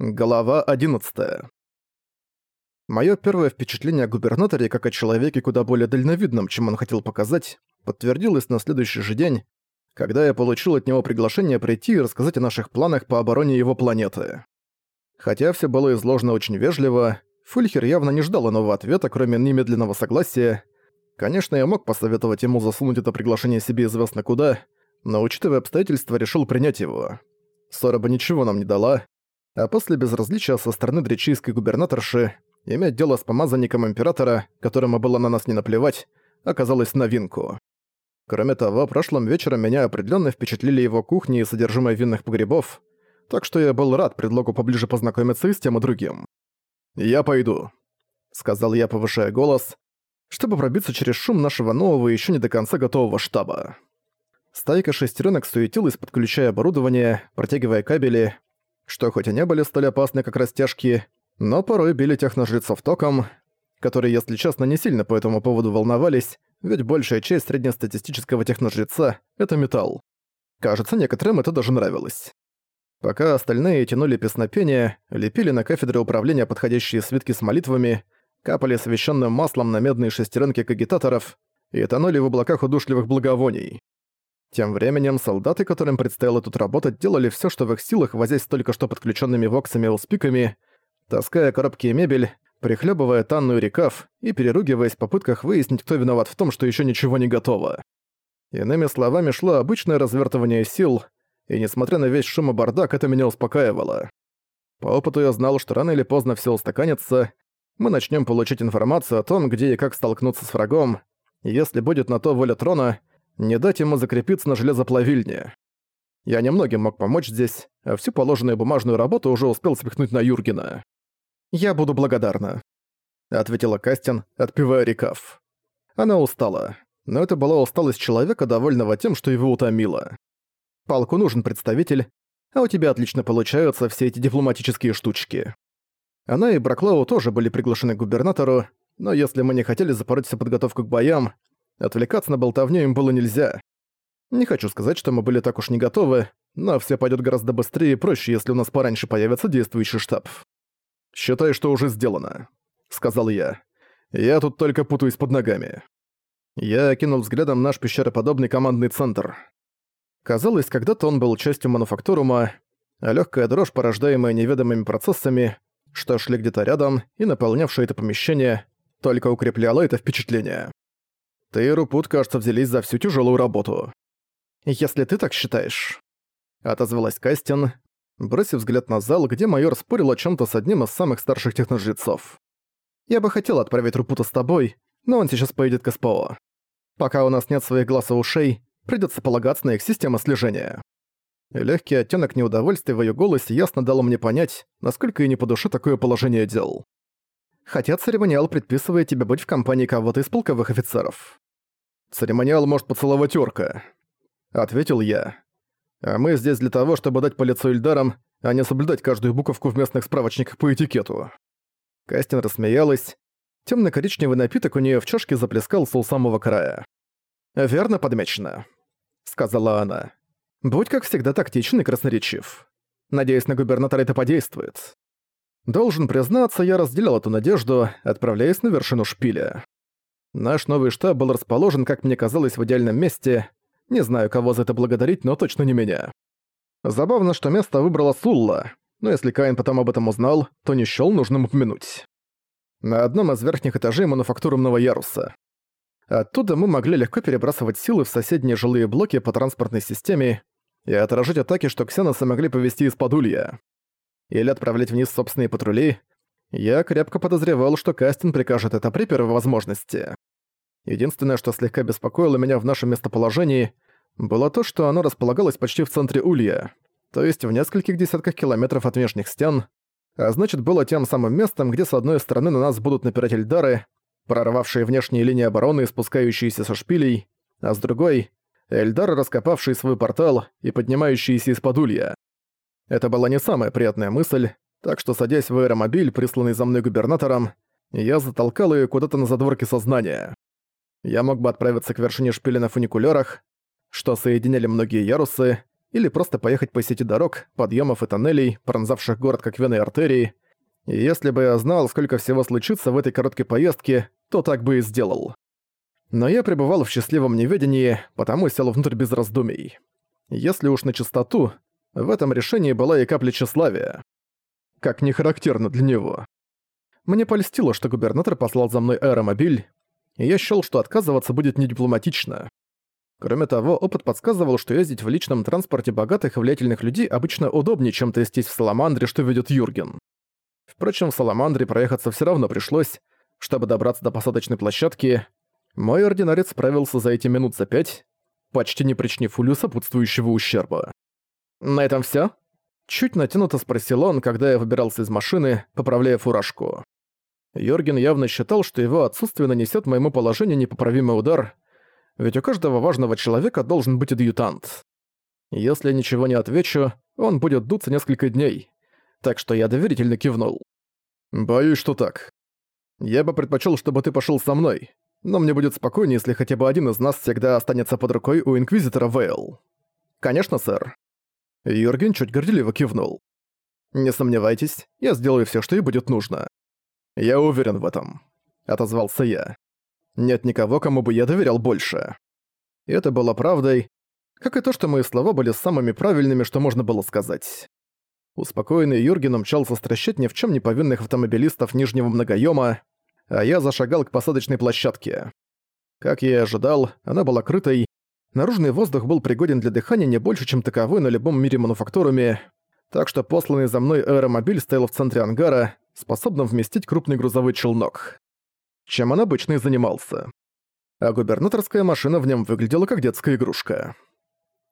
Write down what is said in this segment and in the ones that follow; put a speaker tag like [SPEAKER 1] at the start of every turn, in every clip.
[SPEAKER 1] Глава 11. Моё первое впечатление о губернаторе как о человеке куда более дальновидном, чем он хотел показать, подтвердилось на следующий же день, когда я получил от него приглашение прийти и рассказать о наших планах по обороне его планеты. Хотя всё было изложено очень вежливо, Фульхер явно не ждал иного ответа, кроме немедленного согласия. Конечно, я мог посоветовать ему засунуть это приглашение себе известно куда, но, учитывая обстоятельства, решил принять его. Ссора бы ничего нам не дала, а после безразличия со стороны дречийской губернаторши иметь дело с помазанником императора, которому было на нас не наплевать, оказалось новинку. Кроме того, прошлым вечером меня определенно впечатлили его кухни и содержимое винных погребов, так что я был рад предлогу поближе познакомиться и с тем и другим. «Я пойду», — сказал я, повышая голос, чтобы пробиться через шум нашего нового и еще не до конца готового штаба. Стайка шестеренок суетилась, подключая оборудование, протягивая кабели, что хоть и не были столь опасны, как растяжки, но порой били техножрецов током, которые, если честно, не сильно по этому поводу волновались, ведь большая часть среднестатистического техножреца — это металл. Кажется, некоторым это даже нравилось. Пока остальные тянули песнопение, лепили на кафедре управления подходящие свитки с молитвами, капали священным маслом на медные шестеренки кагитаторов и тонули в облаках удушливых благовоний. Тем временем солдаты, которым предстояло тут работать, делали все, что в их силах, возясь только что подключенными воксами и успиками, таская коробки и мебель, прихлебывая Танну и Рекав и переругиваясь в попытках выяснить, кто виноват в том, что еще ничего не готово. Иными словами, шло обычное развертывание сил, и несмотря на весь шум и бардак, это меня успокаивало. По опыту я знал, что рано или поздно все устаканится, мы начнем получать информацию о том, где и как столкнуться с врагом, и если будет на то воля трона, не дать ему закрепиться на железоплавильне. Я немногим мог помочь здесь, а всю положенную бумажную работу уже успел спихнуть на Юргена. «Я буду благодарна», — ответила Кастин, отпивая рекав. Она устала, но это была усталость человека, довольного тем, что его утомило. Палку нужен представитель, а у тебя отлично получаются все эти дипломатические штучки. Она и Браклоу тоже были приглашены к губернатору, но если мы не хотели запороть всю подготовку к боям, Отвлекаться на болтовню им было нельзя. Не хочу сказать, что мы были так уж не готовы, но все пойдет гораздо быстрее и проще, если у нас пораньше появится действующий штаб. «Считай, что уже сделано», — сказал я. «Я тут только путаюсь под ногами». Я окинул взглядом наш пещероподобный командный центр. Казалось, когда-то он был частью мануфактурума, а легкая дрожь, порождаемая неведомыми процессами, что шли где-то рядом и наполнявшие это помещение, только укрепляла это впечатление. Ты и Рупут, кажется, взялись за всю тяжелую работу. Если ты так считаешь. Отозвалась Кастин, бросив взгляд на зал, где майор спорил о чем то с одним из самых старших техножрецов. Я бы хотел отправить Рупута с тобой, но он сейчас поедет к СПО. Пока у нас нет своих глаз и ушей, придется полагаться на их систему слежения. Легкий оттенок неудовольствия в ее голосе ясно дал мне понять, насколько ей не по душе такое положение дел хотя церемониал предписывает тебе быть в компании кого-то из полковых офицеров. «Церемониал может поцеловать орка», — ответил я. «А мы здесь для того, чтобы дать по лицу Ильдарам, а не соблюдать каждую буковку в местных справочниках по этикету». Кастин рассмеялась. Темно-коричневый напиток у нее в чашке заплескался у самого края. «Верно подмечено», — сказала она. «Будь как всегда тактичен и красноречив. Надеюсь, на губернатора это подействует». Должен признаться, я разделял эту надежду, отправляясь на вершину шпиля. Наш новый штаб был расположен, как мне казалось, в идеальном месте. Не знаю, кого за это благодарить, но точно не меня. Забавно, что место выбрала Сулла, но если Каин потом об этом узнал, то не счёл нужным упомянуть. На одном из верхних этажей мануфактурного яруса. Оттуда мы могли легко перебрасывать силы в соседние жилые блоки по транспортной системе и отражать атаки, что ксеносы могли повести из-под улья или отправлять вниз собственные патрули, я крепко подозревал, что Кастин прикажет это при первой возможности. Единственное, что слегка беспокоило меня в нашем местоположении, было то, что оно располагалось почти в центре Улья, то есть в нескольких десятках километров от внешних стен, а значит было тем самым местом, где с одной стороны на нас будут напирать Эльдары, прорвавшие внешние линии обороны и спускающиеся со шпилей, а с другой — Эльдары, раскопавшие свой портал и поднимающиеся из-под Улья. Это была не самая приятная мысль, так что, садясь в аэромобиль, присланный за мной губернатором, я затолкал ее куда-то на задворке сознания. Я мог бы отправиться к вершине шпиля на фуникулерах, что соединяли многие ярусы, или просто поехать по сети дорог, подъемов и тоннелей, пронзавших город как вены и артерии. И если бы я знал, сколько всего случится в этой короткой поездке, то так бы и сделал. Но я пребывал в счастливом неведении, потому сел внутрь без раздумий. Если уж на чистоту, в этом решении была и капля тщеславия. Как не характерно для него. Мне польстило, что губернатор послал за мной аэромобиль, и я счёл, что отказываться будет недипломатично. Кроме того, опыт подсказывал, что ездить в личном транспорте богатых и влиятельных людей обычно удобнее, чем трястись в Саламандре, что ведет Юрген. Впрочем, в Саламандре проехаться все равно пришлось, чтобы добраться до посадочной площадки. Мой ординарец справился за эти минут за пять, почти не причинив Улю сопутствующего ущерба. «На этом все? Чуть натянуто спросил он, когда я выбирался из машины, поправляя фуражку. Йорген явно считал, что его отсутствие нанесет моему положению непоправимый удар, ведь у каждого важного человека должен быть адъютант. Если ничего не отвечу, он будет дуться несколько дней, так что я доверительно кивнул. «Боюсь, что так. Я бы предпочел, чтобы ты пошел со мной, но мне будет спокойнее, если хотя бы один из нас всегда останется под рукой у Инквизитора Вейл». «Конечно, сэр». Юрген чуть горделиво кивнул. «Не сомневайтесь, я сделаю все, что и будет нужно». «Я уверен в этом», — отозвался я. «Нет никого, кому бы я доверял больше». И это было правдой, как и то, что мои слова были самыми правильными, что можно было сказать. Успокоенный Юрген умчался стращать ни в чем не повинных автомобилистов Нижнего Многоёма, а я зашагал к посадочной площадке. Как я и ожидал, она была крытой, наружный воздух был пригоден для дыхания не больше, чем таковой на любом мире мануфактурами, так что посланный за мной аэромобиль стоял в центре ангара, способном вместить крупный грузовой челнок. Чем он обычно и занимался. А губернаторская машина в нем выглядела как детская игрушка.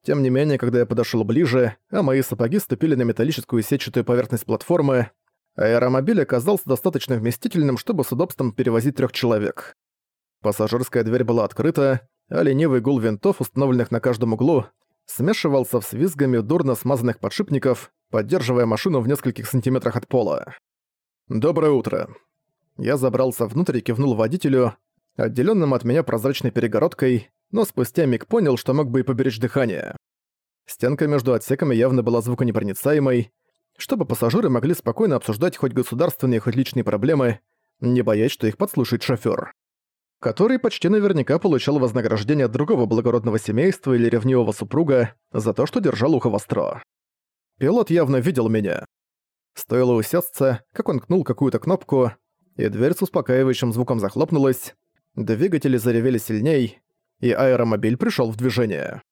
[SPEAKER 1] Тем не менее, когда я подошел ближе, а мои сапоги ступили на металлическую сетчатую поверхность платформы, аэромобиль оказался достаточно вместительным, чтобы с удобством перевозить трех человек. Пассажирская дверь была открыта, а ленивый гул винтов, установленных на каждом углу, смешивался с визгами дурно смазанных подшипников, поддерживая машину в нескольких сантиметрах от пола. «Доброе утро». Я забрался внутрь и кивнул водителю, отделенным от меня прозрачной перегородкой, но спустя миг понял, что мог бы и поберечь дыхание. Стенка между отсеками явно была звуконепроницаемой, чтобы пассажиры могли спокойно обсуждать хоть государственные, хоть личные проблемы, не боясь, что их подслушает шофёр, который почти наверняка получал вознаграждение от другого благородного семейства или ревнивого супруга за то, что держал ухо востро. Пилот явно видел меня. Стоило усесться, как он кнул какую-то кнопку, и дверь с успокаивающим звуком захлопнулась, двигатели заревели сильней, и аэромобиль пришел в движение.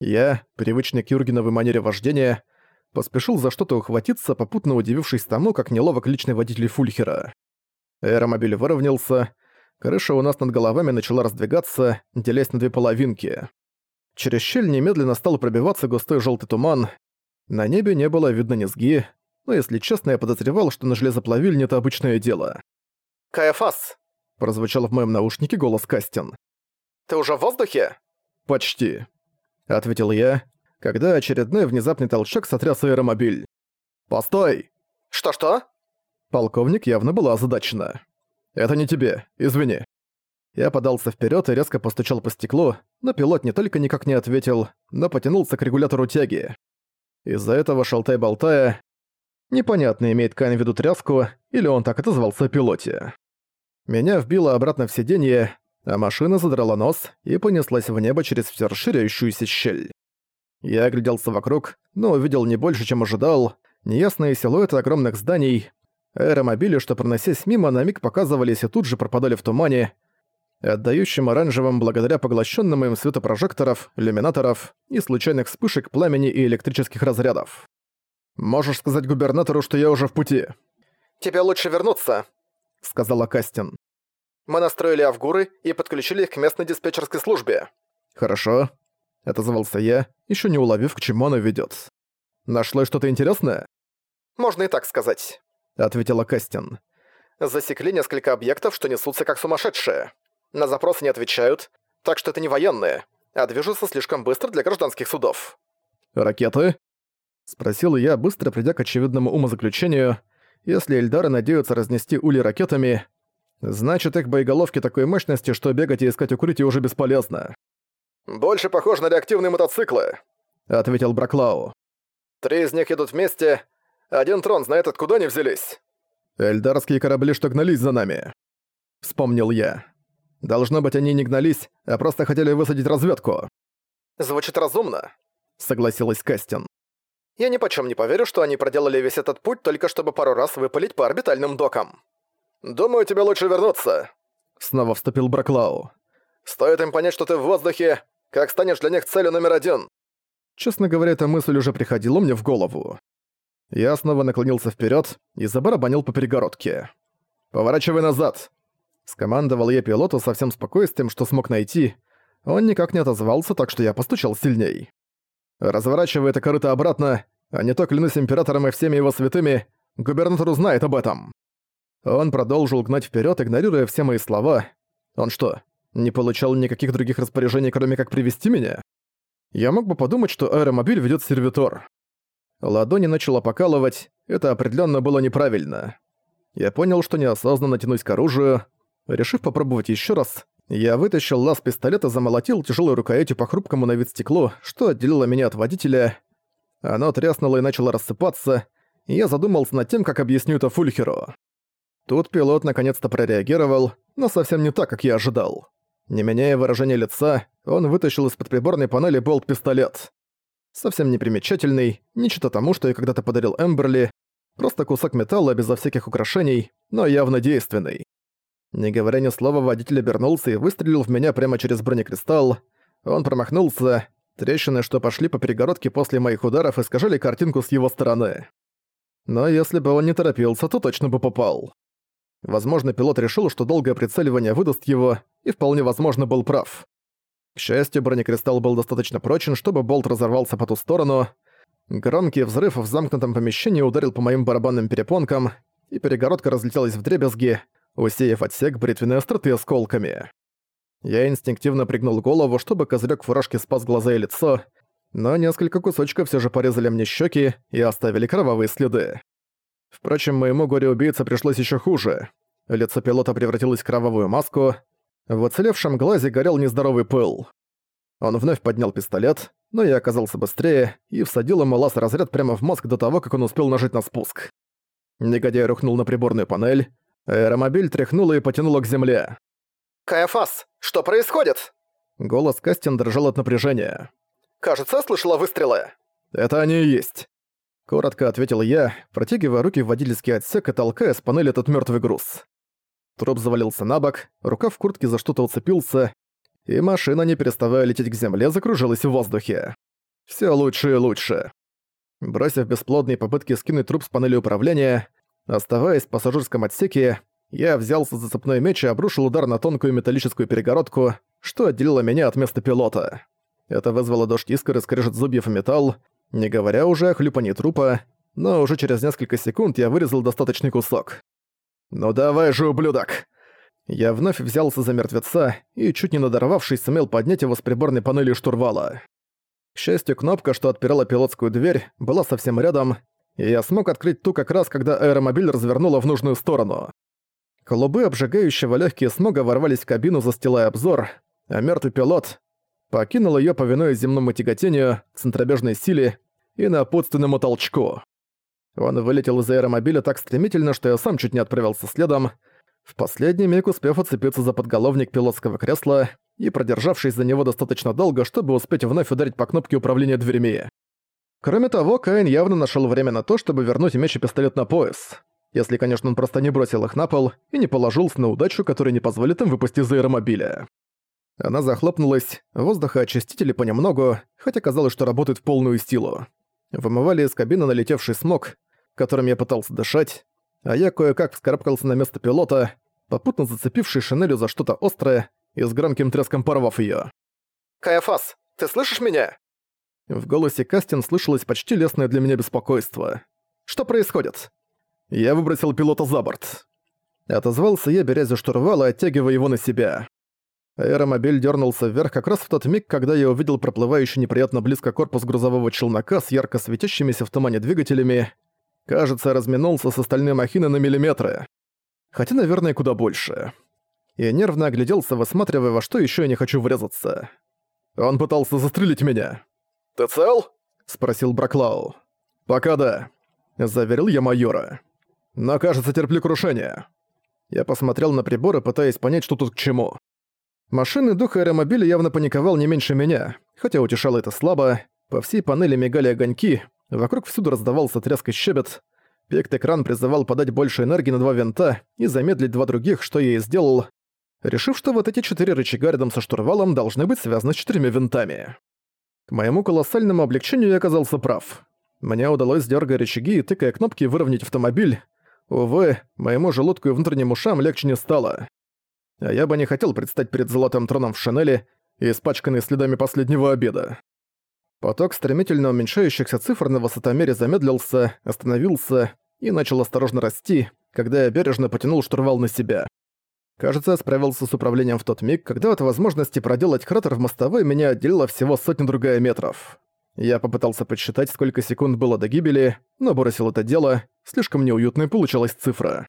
[SPEAKER 1] Я, привычный к Юргеновой манере вождения, поспешил за что-то ухватиться, попутно удивившись тому, как неловок личный водитель Фульхера. Аэромобиль выровнялся, крыша у нас над головами начала раздвигаться, делясь на две половинки. Через щель немедленно стал пробиваться густой желтый туман. На небе не было видно низги, но, если честно, я подозревал, что на железоплавильне это обычное дело. «Каэфас!» – прозвучал в моем наушнике голос Кастин. «Ты уже в воздухе?» «Почти», — ответил я, когда очередной внезапный толчок сотряс аэромобиль. «Постой!» «Что-что?» Полковник явно была озадачена. «Это не тебе, извини». Я подался вперед и резко постучал по стеклу, но пилот не только никак не ответил, но потянулся к регулятору тяги. Из-за этого шалтай-болтая... Непонятно, имеет Кайн в виду тряску, или он так отозвался о пилоте. Меня вбило обратно в сиденье, а машина задрала нос и понеслась в небо через всё расширяющуюся щель. Я огляделся вокруг, но увидел не больше, чем ожидал. Неясные силуэты огромных зданий, аэромобили, что проносясь мимо, на миг показывались и тут же пропадали в тумане, отдающим оранжевым благодаря поглощенным им светопрожекторов, иллюминаторов и случайных вспышек пламени и электрических разрядов. «Можешь сказать губернатору, что я уже в пути?» «Тебе лучше вернуться», — сказала Кастин. Мы настроили авгуры и подключили их к местной диспетчерской службе». «Хорошо», — отозвался я, еще не уловив, к чему она ведет. «Нашлось что-то интересное?» «Можно и так сказать», — ответила Кастин. «Засекли несколько объектов, что несутся как сумасшедшие. На запросы не отвечают, так что это не военные, а движутся слишком быстро для гражданских судов». «Ракеты?» — спросил я, быстро придя к очевидному умозаключению. Если Эльдары надеются разнести ули ракетами, Значит, их боеголовки такой мощности, что бегать и искать укрытие уже бесполезно. «Больше похож на реактивные мотоциклы», — ответил Браклау. «Три из них идут вместе. Один трон знает, откуда они взялись». «Эльдарские корабли, что гнались за нами», — вспомнил я. «Должно быть, они не гнались, а просто хотели высадить разведку». «Звучит разумно», — согласилась Кастин. «Я ни почем не поверю, что они проделали весь этот путь только чтобы пару раз выпалить по орбитальным докам». «Думаю, тебе лучше вернуться», — снова вступил Браклау. «Стоит им понять, что ты в воздухе, как станешь для них целью номер один». Честно говоря, эта мысль уже приходила мне в голову. Я снова наклонился вперед и забарабанил по перегородке. «Поворачивай назад!» Скомандовал я пилоту со всем спокойствием, что смог найти. Он никак не отозвался, так что я постучал сильней. «Разворачивай это корыто обратно, а не то клянусь императором и всеми его святыми, губернатор узнает об этом». Он продолжил гнать вперед, игнорируя все мои слова. Он что, не получал никаких других распоряжений, кроме как привести меня? Я мог бы подумать, что аэромобиль ведет сервитор. Ладони начало покалывать, это определенно было неправильно. Я понял, что неосознанно тянусь к оружию. Решив попробовать еще раз, я вытащил лаз пистолета, замолотил тяжелой рукоятью по хрупкому на вид стеклу, что отделило меня от водителя. Оно тряснуло и начало рассыпаться, и я задумался над тем, как объясню это Фульхеру. Тут пилот наконец-то прореагировал, но совсем не так, как я ожидал. Не меняя выражения лица, он вытащил из-под приборной панели болт-пистолет совсем непримечательный, ничто тому, что я когда-то подарил Эмберли, просто кусок металла безо всяких украшений, но явно действенный. Не говоря ни слова, водитель обернулся и выстрелил в меня прямо через бронекристалл. Он промахнулся, трещины, что пошли по перегородке после моих ударов, искажали картинку с его стороны. Но если бы он не торопился, то точно бы попал. Возможно, пилот решил, что долгое прицеливание выдаст его, и вполне возможно был прав. К счастью, бронекристалл был достаточно прочен, чтобы болт разорвался по ту сторону. Громкий взрыв в замкнутом помещении ударил по моим барабанным перепонкам, и перегородка разлетелась в дребезги, усеяв отсек бритвенной остроты осколками. Я инстинктивно пригнул голову, чтобы козырёк фуражки спас глаза и лицо, но несколько кусочков все же порезали мне щеки и оставили кровавые следы. Впрочем, моему горе-убийце пришлось еще хуже. Лицо пилота превратилось в кровавую маску, в оцелевшем глазе горел нездоровый пыл. Он вновь поднял пистолет, но я оказался быстрее и всадил ему лаз-разряд прямо в мозг до того, как он успел нажать на спуск. Негодяй рухнул на приборную панель, аэромобиль тряхнуло и потянуло к земле. «Каяфас, что происходит?» Голос Кастин дрожал от напряжения. «Кажется, слышала выстрелы». «Это они и есть». Коротко ответил я, протягивая руки в водительский отсек и толкая с панели этот мертвый груз. Труп завалился на бок, рука в куртке за что-то уцепился, и машина, не переставая лететь к земле, закружилась в воздухе. Все лучше и лучше. Бросив бесплодные попытки скинуть труп с панели управления, оставаясь в пассажирском отсеке, я взялся за цепной меч и обрушил удар на тонкую металлическую перегородку, что отделило меня от места пилота. Это вызвало дождь искр и скрежет зубьев и металл, не говоря уже о хлюпании трупа, но уже через несколько секунд я вырезал достаточный кусок. «Ну давай же, ублюдок!» Я вновь взялся за мертвеца и, чуть не надорвавшись, сумел поднять его с приборной панели штурвала. К счастью, кнопка, что отпирала пилотскую дверь, была совсем рядом, и я смог открыть ту как раз, когда аэромобиль развернула в нужную сторону. Клубы обжигающего легкие смога ворвались в кабину, застилая обзор, а мертвый пилот покинул ее, повинуясь земному тяготению, центробежной силе и напутственному толчку. Он вылетел из аэромобиля так стремительно, что я сам чуть не отправился следом, в последний миг успев отцепиться за подголовник пилотского кресла и продержавшись за него достаточно долго, чтобы успеть вновь ударить по кнопке управления дверьми. Кроме того, Каин явно нашел время на то, чтобы вернуть меч и пистолет на пояс. Если, конечно, он просто не бросил их на пол и не положился на удачу, которая не позволит им выпустить из аэромобиля. Она захлопнулась, воздухоочистители понемногу, хотя казалось, что работает в полную силу. Вымывали из кабины налетевший смог, которым я пытался дышать, а я кое-как вскарабкался на место пилота, попутно зацепивший шинелью за что-то острое и с громким треском порвав её. «Каяфас, ты слышишь меня?» В голосе Кастин слышалось почти лесное для меня беспокойство. «Что происходит?» Я выбросил пилота за борт. Отозвался я, беря за штурвал и оттягивая его на себя. Аэромобиль дернулся вверх как раз в тот миг, когда я увидел проплывающий неприятно близко корпус грузового челнока с ярко светящимися в тумане двигателями, Кажется, разминулся с остальной махиной на миллиметры. Хотя, наверное, куда больше. Я нервно огляделся, высматривая, во что еще я не хочу врезаться. Он пытался застрелить меня. «Ты цел?» — спросил Браклау. «Пока да», — заверил я майора. «Но, кажется, терплю крушение». Я посмотрел на приборы, пытаясь понять, что тут к чему. Машинный дух аэромобиля явно паниковал не меньше меня, хотя утешало это слабо. По всей панели мигали огоньки, вокруг всюду раздавался треск и щебет. Пект-экран призывал подать больше энергии на два винта и замедлить два других, что я и сделал, решив, что вот эти четыре рычага рядом со штурвалом должны быть связаны с четырьмя винтами. К моему колоссальному облегчению я оказался прав. Мне удалось, дергая рычаги и тыкая кнопки, выровнять автомобиль. Увы, моему желудку и внутренним ушам легче не стало. А я бы не хотел предстать перед золотым троном в Шанели, испачканный следами последнего обеда. Поток стремительно уменьшающихся цифр на высотомере замедлился, остановился и начал осторожно расти, когда я бережно потянул штурвал на себя. Кажется, я справился с управлением в тот миг, когда от возможности проделать кратер в мостовой меня отделило всего сотня-другая метров. Я попытался подсчитать, сколько секунд было до гибели, но бросил это дело, слишком неуютной получилась цифра.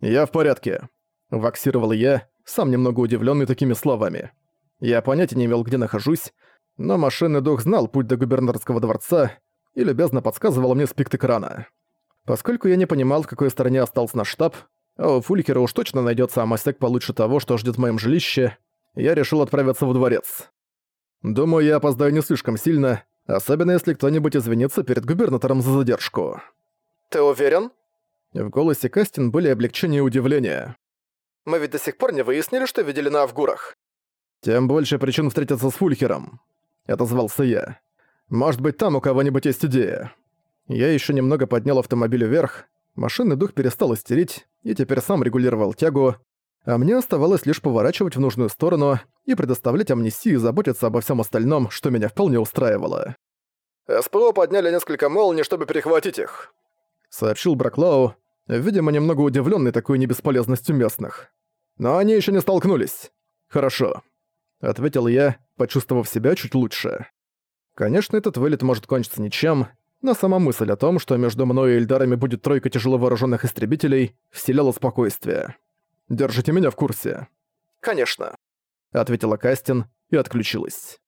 [SPEAKER 1] «Я в порядке», — ваксировал я, сам немного удивленный такими словами. Я понятия не имел, где нахожусь, но машинный дух знал путь до губернаторского дворца и любезно подсказывал мне спикт экрана. Поскольку я не понимал, в какой стороне остался наш штаб, а у Фулькера уж точно найдется амостяк получше того, что ждет в моем жилище, я решил отправиться в дворец. Думаю, я опоздаю не слишком сильно, особенно если кто-нибудь извинится перед губернатором за задержку.
[SPEAKER 2] «Ты уверен?»
[SPEAKER 1] В голосе Кастин были облегчение и удивление.
[SPEAKER 2] «Мы ведь до сих пор не выяснили, что видели на Авгурах».
[SPEAKER 1] «Тем больше причин встретиться с Фульхером», — отозвался я. «Может быть, там у кого-нибудь есть идея». Я еще немного поднял автомобиль вверх, машинный дух перестал истерить и теперь сам регулировал тягу, а мне оставалось лишь поворачивать в нужную сторону и предоставлять амнистии и заботиться обо всем остальном, что меня вполне устраивало.
[SPEAKER 2] «СПО подняли несколько молний, чтобы перехватить их», —
[SPEAKER 1] сообщил Браклау, видимо, немного удивленный такой небесполезностью местных. «Но они еще не столкнулись. Хорошо», — ответил я, почувствовав себя чуть лучше. Конечно, этот вылет может кончиться ничем, но сама мысль о том, что между мной и Эльдарами будет тройка тяжело вооруженных истребителей, вселяла спокойствие. «Держите меня в курсе».
[SPEAKER 2] «Конечно», —
[SPEAKER 1] ответила Кастин и отключилась.